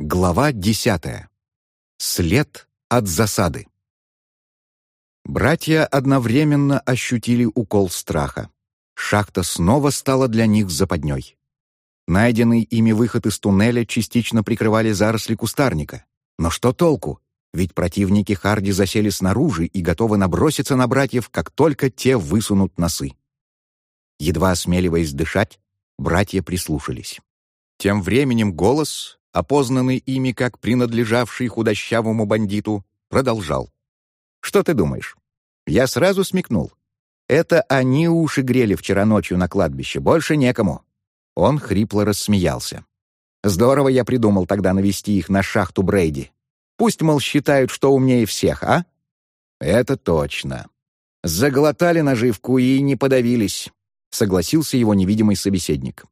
Глава десятая. След от засады. Братья одновременно ощутили укол страха. Шахта снова стала для них западней. Найденный ими выход из туннеля частично прикрывали заросли кустарника. Но что толку? Ведь противники Харди засели снаружи и готовы наброситься на братьев, как только те высунут носы. Едва осмеливаясь дышать, братья прислушались. Тем временем голос, опознанный ими как принадлежавший худощавому бандиту, продолжал. «Что ты думаешь?» Я сразу смекнул. «Это они уши грели вчера ночью на кладбище, больше некому». Он хрипло рассмеялся. «Здорово я придумал тогда навести их на шахту Брейди. Пусть, мол, считают, что умнее всех, а?» «Это точно. Заглотали наживку и не подавились», — согласился его невидимый собеседник.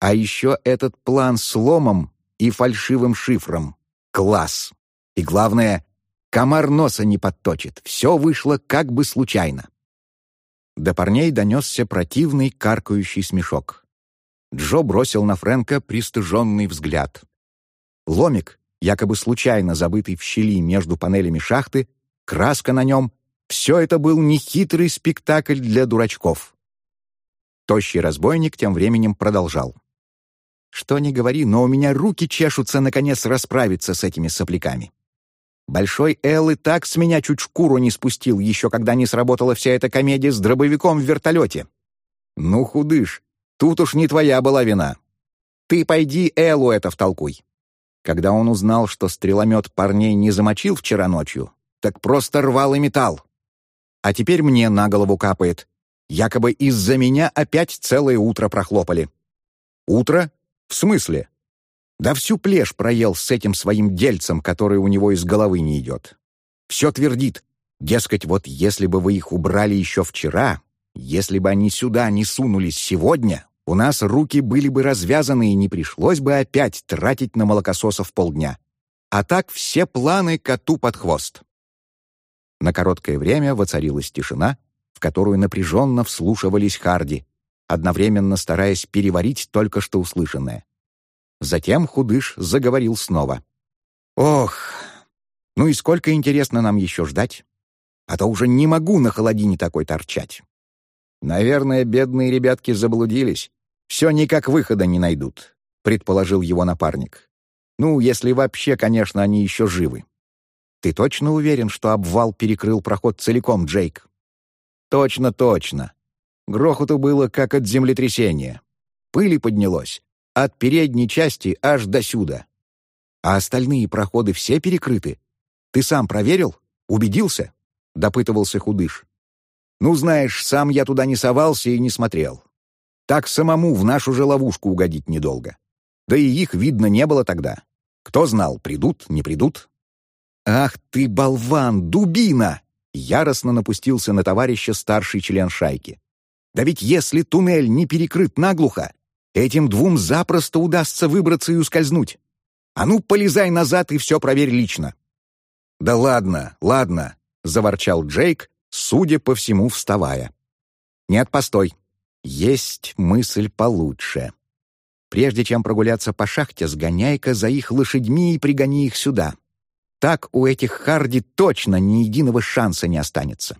«А еще этот план с ломом и фальшивым шифром. Класс! И главное, комар носа не подточит. Все вышло как бы случайно. До парней донесся противный каркающий смешок. Джо бросил на Фрэнка пристыженный взгляд. Ломик, якобы случайно забытый в щели между панелями шахты, краска на нем — все это был нехитрый спектакль для дурачков. Тощий разбойник тем временем продолжал. Что ни говори, но у меня руки чешутся наконец расправиться с этими сопляками. Большой Эл и так с меня чуть шкуру не спустил, еще когда не сработала вся эта комедия с дробовиком в вертолете. Ну, худыш, тут уж не твоя была вина. Ты пойди Элу это втолкуй. Когда он узнал, что стреломет парней не замочил вчера ночью, так просто рвал и металл. А теперь мне на голову капает. Якобы из-за меня опять целое утро прохлопали. Утро, «В смысле?» «Да всю плешь проел с этим своим дельцем, который у него из головы не идет. Все твердит. Дескать, вот если бы вы их убрали еще вчера, если бы они сюда не сунулись сегодня, у нас руки были бы развязаны и не пришлось бы опять тратить на молокососов полдня. А так все планы коту под хвост». На короткое время воцарилась тишина, в которую напряженно вслушивались Харди, одновременно стараясь переварить только что услышанное. Затем худыш заговорил снова. «Ох, ну и сколько, интересно, нам еще ждать? А то уже не могу на холодине такой торчать. Наверное, бедные ребятки заблудились. Все никак выхода не найдут», — предположил его напарник. «Ну, если вообще, конечно, они еще живы». «Ты точно уверен, что обвал перекрыл проход целиком, Джейк?» «Точно, точно. Грохоту было как от землетрясения. Пыли поднялось. От передней части аж до сюда. А остальные проходы все перекрыты. Ты сам проверил? Убедился? Допытывался худыш. Ну, знаешь, сам я туда не совался и не смотрел. Так самому в нашу же ловушку угодить недолго. Да и их видно не было тогда. Кто знал, придут, не придут? «Ах ты, болван, дубина!» Яростно напустился на товарища старший член шайки. Да ведь если туннель не перекрыт наглухо, этим двум запросто удастся выбраться и ускользнуть. А ну, полезай назад и все проверь лично». «Да ладно, ладно», — заворчал Джейк, судя по всему, вставая. «Нет, постой. Есть мысль получше. Прежде чем прогуляться по шахте, сгоняй-ка за их лошадьми и пригони их сюда. Так у этих Харди точно ни единого шанса не останется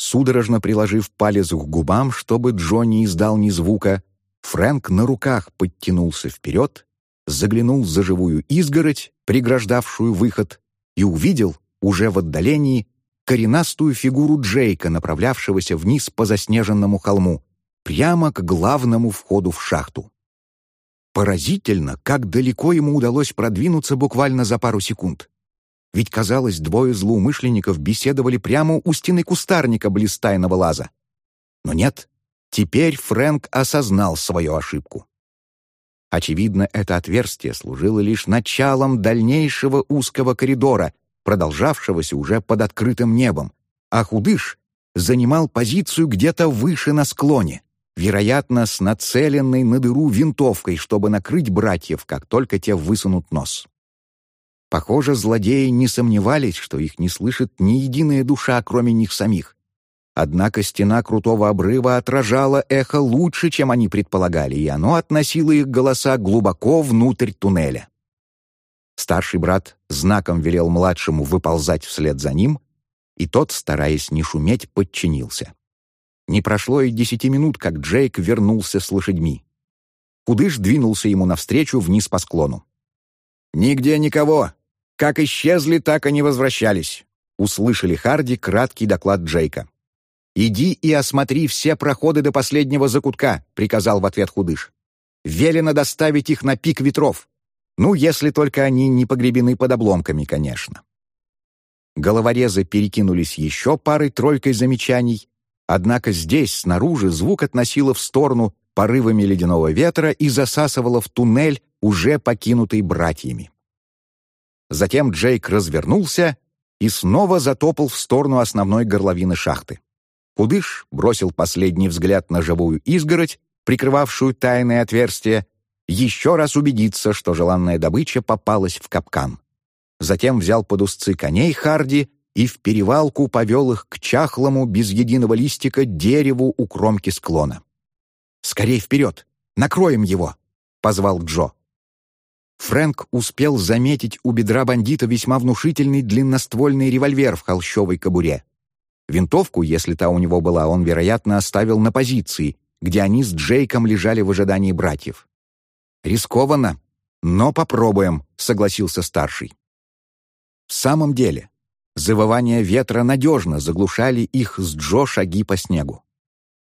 судорожно приложив палец к губам, чтобы Джо не издал ни звука, Фрэнк на руках подтянулся вперед, заглянул за живую изгородь, преграждавшую выход, и увидел, уже в отдалении, коренастую фигуру Джейка, направлявшегося вниз по заснеженному холму, прямо к главному входу в шахту. Поразительно, как далеко ему удалось продвинуться буквально за пару секунд. Ведь, казалось, двое злоумышленников беседовали прямо у стены кустарника близ тайного лаза. Но нет, теперь Фрэнк осознал свою ошибку. Очевидно, это отверстие служило лишь началом дальнейшего узкого коридора, продолжавшегося уже под открытым небом, а худыш занимал позицию где-то выше на склоне, вероятно, с нацеленной на дыру винтовкой, чтобы накрыть братьев, как только те высунут нос. Похоже, злодеи не сомневались, что их не слышит ни единая душа, кроме них самих. Однако стена крутого обрыва отражала эхо лучше, чем они предполагали, и оно относило их голоса глубоко внутрь туннеля. Старший брат знаком велел младшему выползать вслед за ним, и тот, стараясь не шуметь, подчинился. Не прошло и десяти минут, как Джейк вернулся с лошадьми. Кудыш двинулся ему навстречу вниз по склону. «Нигде никого. Как исчезли, так и не возвращались», — услышали Харди краткий доклад Джейка. «Иди и осмотри все проходы до последнего закутка», — приказал в ответ Худыш. «Велено доставить их на пик ветров. Ну, если только они не погребены под обломками, конечно». Головорезы перекинулись еще парой-тройкой замечаний, однако здесь, снаружи, звук относило в сторону порывами ледяного ветра и засасывало в туннель, уже покинутый братьями. Затем Джейк развернулся и снова затопал в сторону основной горловины шахты. Худыш бросил последний взгляд на живую изгородь, прикрывавшую тайное отверстие, еще раз убедиться, что желанная добыча попалась в капкан. Затем взял под узцы коней Харди и в перевалку повел их к чахлому, без единого листика, дереву у кромки склона. «Скорей вперед! Накроем его!» — позвал Джо. Фрэнк успел заметить у бедра бандита весьма внушительный длинноствольный револьвер в холщовой кобуре. Винтовку, если та у него была, он, вероятно, оставил на позиции, где они с Джейком лежали в ожидании братьев. «Рискованно, но попробуем», — согласился старший. В самом деле, завывания ветра надежно заглушали их с Джо шаги по снегу.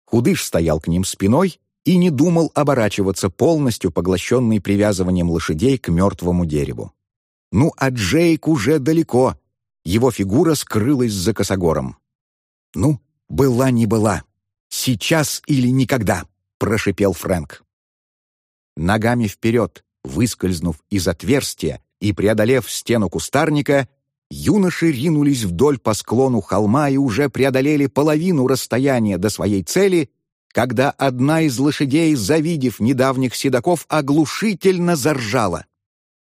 Худыш стоял к ним спиной и не думал оборачиваться полностью, поглощенный привязыванием лошадей к мертвому дереву. Ну, а Джейк уже далеко. Его фигура скрылась за косогором. «Ну, была не была. Сейчас или никогда», — прошипел Фрэнк. Ногами вперед, выскользнув из отверстия и преодолев стену кустарника, юноши ринулись вдоль по склону холма и уже преодолели половину расстояния до своей цели, когда одна из лошадей, завидев недавних седаков, оглушительно заржала.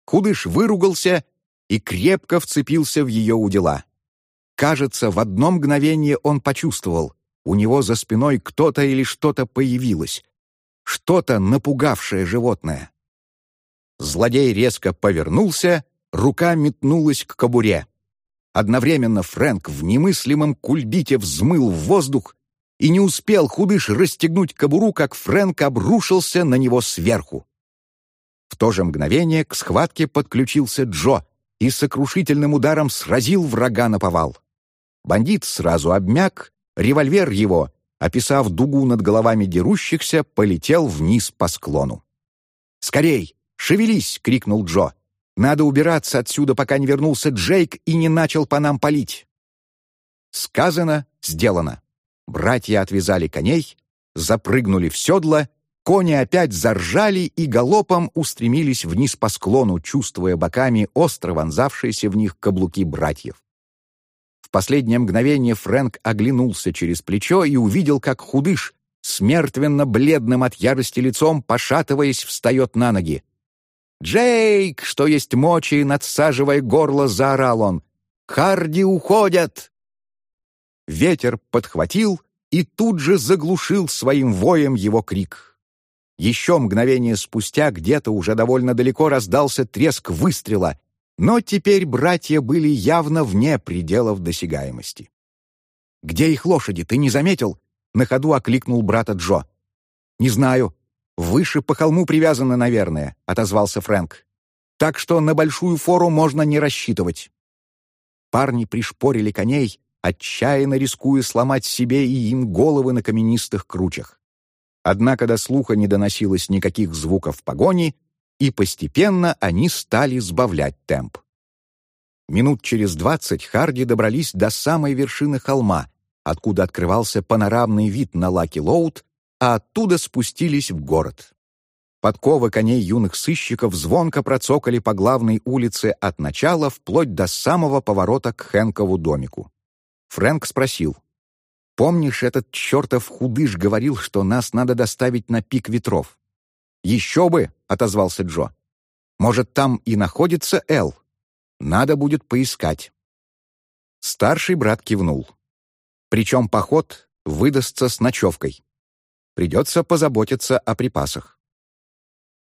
Худыш выругался и крепко вцепился в ее удила. Кажется, в одно мгновение он почувствовал, у него за спиной кто-то или что-то появилось, что-то напугавшее животное. Злодей резко повернулся, рука метнулась к кобуре. Одновременно Фрэнк в немыслимом кульбите взмыл в воздух и не успел худыш расстегнуть кобуру, как Фрэнк обрушился на него сверху. В то же мгновение к схватке подключился Джо и сокрушительным ударом сразил врага на повал. Бандит сразу обмяк, револьвер его, описав дугу над головами дерущихся, полетел вниз по склону. «Скорей! Шевелись!» — крикнул Джо. «Надо убираться отсюда, пока не вернулся Джейк и не начал по нам палить». Сказано, сделано. Братья отвязали коней, запрыгнули в седла, кони опять заржали и галопом устремились вниз по склону, чувствуя боками остро вонзавшиеся в них каблуки братьев. В последнее мгновение Фрэнк оглянулся через плечо и увидел, как худыш, смертвенно-бледным от ярости лицом, пошатываясь, встает на ноги. «Джейк!» — что есть мочи, надсаживая горло, заорал он. «Харди уходят!» Ветер подхватил и тут же заглушил своим воем его крик. Еще мгновение спустя где-то уже довольно далеко раздался треск выстрела, но теперь братья были явно вне пределов досягаемости. «Где их лошади, ты не заметил?» — на ходу окликнул брата Джо. «Не знаю. Выше по холму привязаны, наверное», — отозвался Фрэнк. «Так что на большую фору можно не рассчитывать». Парни пришпорили коней, отчаянно рискуя сломать себе и им головы на каменистых кручах. Однако до слуха не доносилось никаких звуков погони, и постепенно они стали сбавлять темп. Минут через двадцать Харди добрались до самой вершины холма, откуда открывался панорамный вид на Лаки-Лоуд, а оттуда спустились в город. Подковы коней юных сыщиков звонко процокали по главной улице от начала вплоть до самого поворота к Хэнкову домику. Фрэнк спросил. «Помнишь, этот чертов худыш говорил, что нас надо доставить на пик ветров?» «Еще бы!» — отозвался Джо. «Может, там и находится Эл? Надо будет поискать». Старший брат кивнул. Причем поход выдастся с ночевкой. Придется позаботиться о припасах.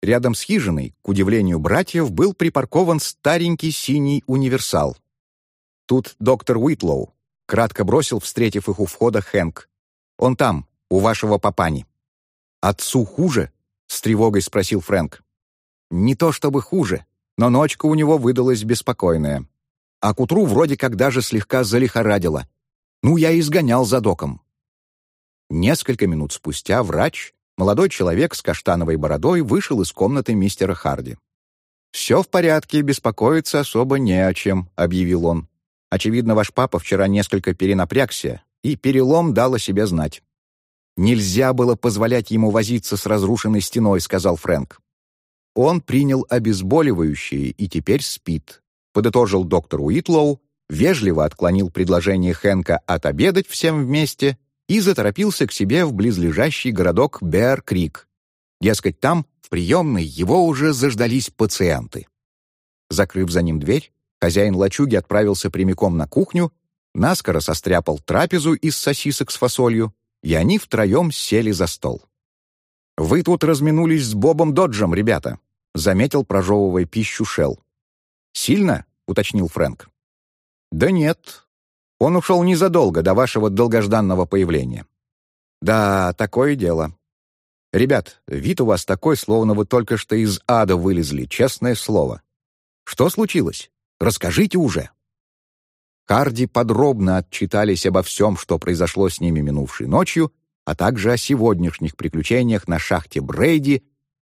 рядом с хижиной, к удивлению братьев, был припаркован старенький синий универсал. Тут доктор Уитлоу кратко бросил, встретив их у входа, Хэнк. «Он там, у вашего папани». «Отцу хуже?» — с тревогой спросил Фрэнк. «Не то чтобы хуже, но ночка у него выдалась беспокойная. А к утру вроде как даже слегка залихорадило. Ну, я изгонял за доком». Несколько минут спустя врач, молодой человек с каштановой бородой, вышел из комнаты мистера Харди. «Все в порядке, беспокоиться особо не о чем», — объявил он. «Очевидно, ваш папа вчера несколько перенапрягся, и перелом дал о себе знать. «Нельзя было позволять ему возиться с разрушенной стеной», — сказал Фрэнк. «Он принял обезболивающее и теперь спит», — подытожил доктор Уитлоу, вежливо отклонил предложение Хэнка отобедать всем вместе и заторопился к себе в близлежащий городок Бэр-Крик. Дескать, там, в приемной, его уже заждались пациенты. Закрыв за ним дверь, хозяин лачуги отправился прямиком на кухню, наскоро состряпал трапезу из сосисок с фасолью, и они втроем сели за стол. «Вы тут разминулись с Бобом Доджем, ребята», — заметил, прожевывая пищу Шелл. «Сильно?» — уточнил Фрэнк. «Да нет. Он ушел незадолго до вашего долгожданного появления». «Да, такое дело. Ребят, вид у вас такой, словно вы только что из ада вылезли, честное слово. Что случилось? Расскажите уже». Карди подробно отчитались обо всем, что произошло с ними минувшей ночью, а также о сегодняшних приключениях на шахте Брейди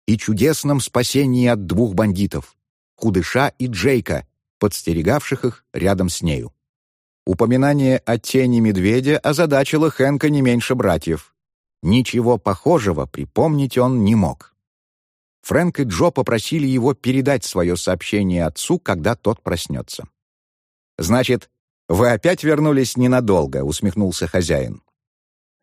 и чудесном спасении от двух бандитов — Худыша и Джейка, подстерегавших их рядом с нею. Упоминание о тени медведя озадачило Хэнка не меньше братьев. Ничего похожего припомнить он не мог. Фрэнк и Джо попросили его передать свое сообщение отцу, когда тот проснется. «Значит, «Вы опять вернулись ненадолго», — усмехнулся хозяин.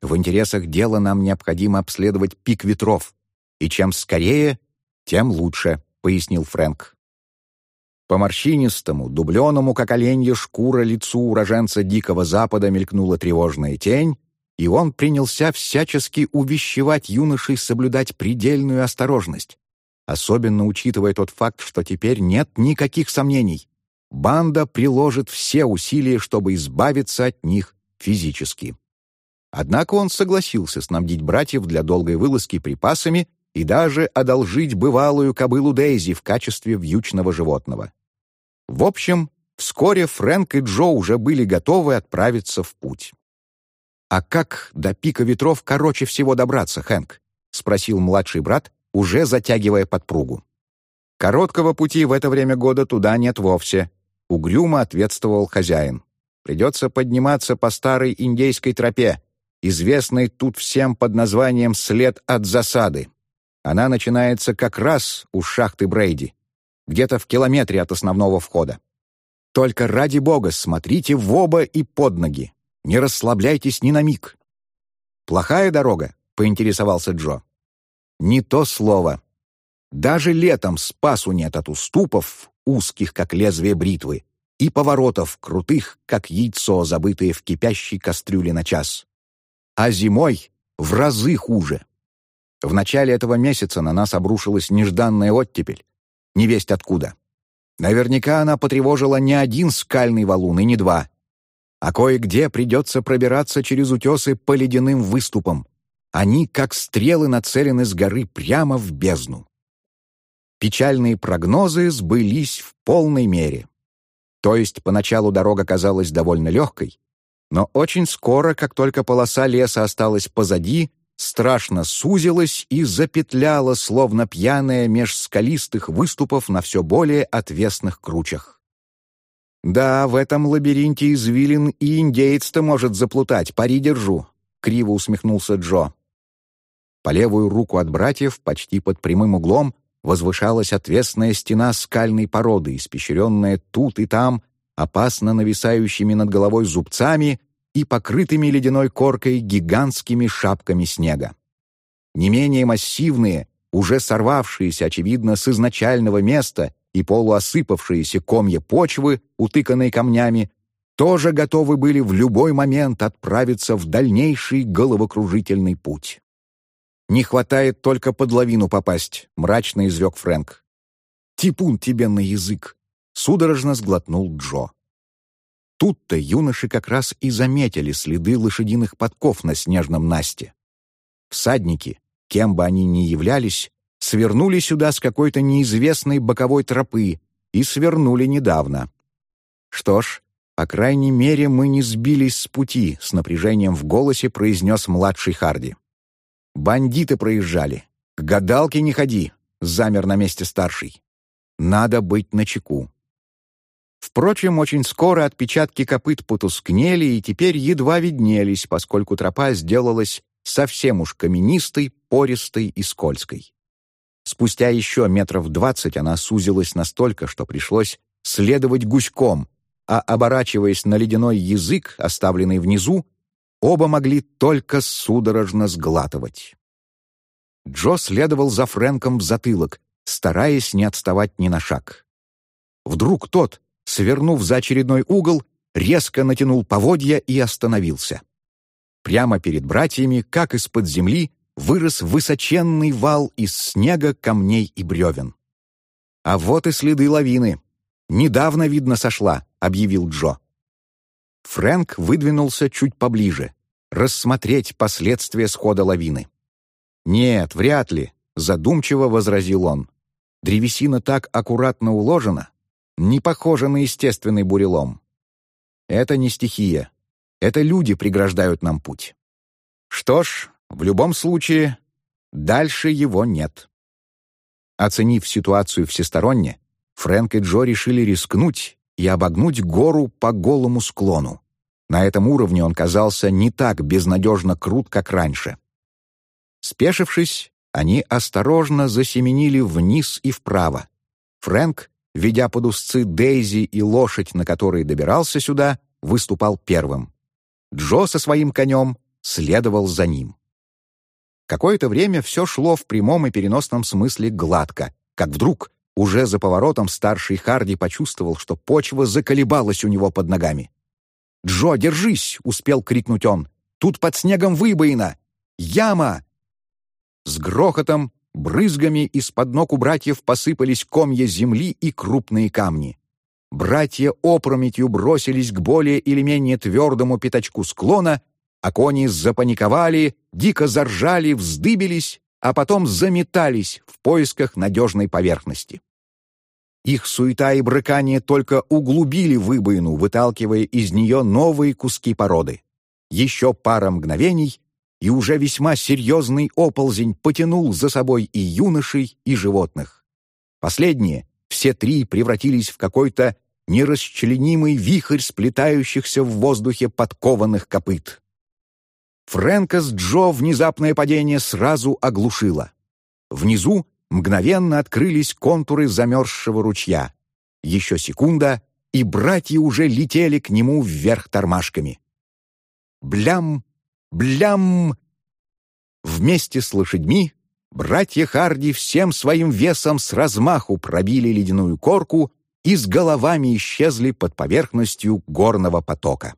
«В интересах дела нам необходимо обследовать пик ветров, и чем скорее, тем лучше», — пояснил Фрэнк. По морщинистому, дубленому, как оленья шкура, лицу уроженца Дикого Запада мелькнула тревожная тень, и он принялся всячески увещевать юношей соблюдать предельную осторожность, особенно учитывая тот факт, что теперь нет никаких сомнений банда приложит все усилия, чтобы избавиться от них физически. Однако он согласился снабдить братьев для долгой вылазки припасами и даже одолжить бывалую кобылу Дейзи в качестве вьючного животного. В общем, вскоре Фрэнк и Джо уже были готовы отправиться в путь. «А как до пика ветров короче всего добраться, Хэнк?» — спросил младший брат, уже затягивая подпругу. «Короткого пути в это время года туда нет вовсе», Угрюмо ответствовал хозяин. «Придется подниматься по старой индейской тропе, известной тут всем под названием «След от засады». Она начинается как раз у шахты Брейди, где-то в километре от основного входа. Только ради бога смотрите в оба и под ноги. Не расслабляйтесь ни на миг. «Плохая дорога?» — поинтересовался Джо. «Не то слово. Даже летом спасу нет от уступов, узких, как лезвие бритвы, и поворотов крутых, как яйцо, забытое в кипящей кастрюле на час. А зимой в разы хуже. В начале этого месяца на нас обрушилась нежданная оттепель. Невесть откуда. Наверняка она потревожила не один скальный валун и не два. А кое-где придется пробираться через утесы по ледяным выступам. Они, как стрелы, нацелены с горы прямо в бездну печальные прогнозы сбылись в полной мере. То есть поначалу дорога казалась довольно легкой, но очень скоро, как только полоса леса осталась позади, страшно сузилась и запетляла, словно пьяная меж скалистых выступов на все более отвесных кручах. «Да, в этом лабиринте извилин и индеец-то может заплутать, пари держу», — криво усмехнулся Джо. По левую руку от братьев, почти под прямым углом, возвышалась отвесная стена скальной породы, испещренная тут и там, опасно нависающими над головой зубцами и покрытыми ледяной коркой гигантскими шапками снега. Не менее массивные, уже сорвавшиеся, очевидно, с изначального места и полуосыпавшиеся комья почвы, утыканные камнями, тоже готовы были в любой момент отправиться в дальнейший головокружительный путь. Не хватает только под лавину попасть», — мрачно изрек Фрэнк. «Типун тебе на язык!» — судорожно сглотнул Джо. Тут-то юноши как раз и заметили следы лошадиных подков на снежном насте. Всадники, кем бы они ни являлись, свернули сюда с какой-то неизвестной боковой тропы и свернули недавно. Что ж, по крайней мере, мы не сбились с пути, с напряжением в голосе произнес младший Харди. Бандиты проезжали. К гадалке не ходи, замер на месте старший. Надо быть начеку. Впрочем, очень скоро отпечатки копыт потускнели и теперь едва виднелись, поскольку тропа сделалась совсем уж каменистой, пористой и скользкой. Спустя еще метров двадцать она сузилась настолько, что пришлось следовать гуськом, а, оборачиваясь на ледяной язык, оставленный внизу, оба могли только судорожно сглатывать. Джо следовал за Фрэнком в затылок, стараясь не отставать ни на шаг. Вдруг тот, свернув за очередной угол, резко натянул поводья и остановился. Прямо перед братьями, как из-под земли, вырос высоченный вал из снега, камней и бревен. А вот и следы лавины. Недавно, видно, сошла, — объявил Джо. Фрэнк выдвинулся чуть поближе, рассмотреть последствия схода лавины. «Нет, вряд ли», — задумчиво возразил он. «Древесина так аккуратно уложена, не похожа на естественный бурелом. Это не стихия. Это люди преграждают нам путь. Что ж, в любом случае, дальше его нет». Оценив ситуацию всесторонне, Фрэнк и Джо решили рискнуть и обогнуть гору по голому склону. На этом уровне он казался не так безнадежно крут, как раньше. Спешившись, они осторожно засеменили вниз и вправо. Фрэнк, ведя под узцы Дейзи и лошадь, на которой добирался сюда, выступал первым. Джо со своим конем следовал за ним. Какое-то время все шло в прямом и переносном смысле гладко, как вдруг уже за поворотом старший Харди почувствовал, что почва заколебалась у него под ногами. «Джо, держись!» — успел крикнуть он. «Тут под снегом выбоина! Яма!» С грохотом, брызгами из-под ног у братьев посыпались комья земли и крупные камни. Братья опрометью бросились к более или менее твердому пятачку склона, а кони запаниковали, дико заржали, вздыбились, а потом заметались в поисках надежной поверхности. Их суета и брыкание только углубили выбоину, выталкивая из нее новые куски породы. Еще пара мгновений, и уже весьма серьезный оползень потянул за собой и юношей, и животных. Последние, все три, превратились в какой-то нерасчленимый вихрь сплетающихся в воздухе подкованных копыт. Фрэнка с Джо внезапное падение сразу оглушило. Внизу мгновенно открылись контуры замерзшего ручья. Еще секунда, и братья уже летели к нему вверх тормашками. Блям, блям! Вместе с лошадьми братья Харди всем своим весом с размаху пробили ледяную корку и с головами исчезли под поверхностью горного потока.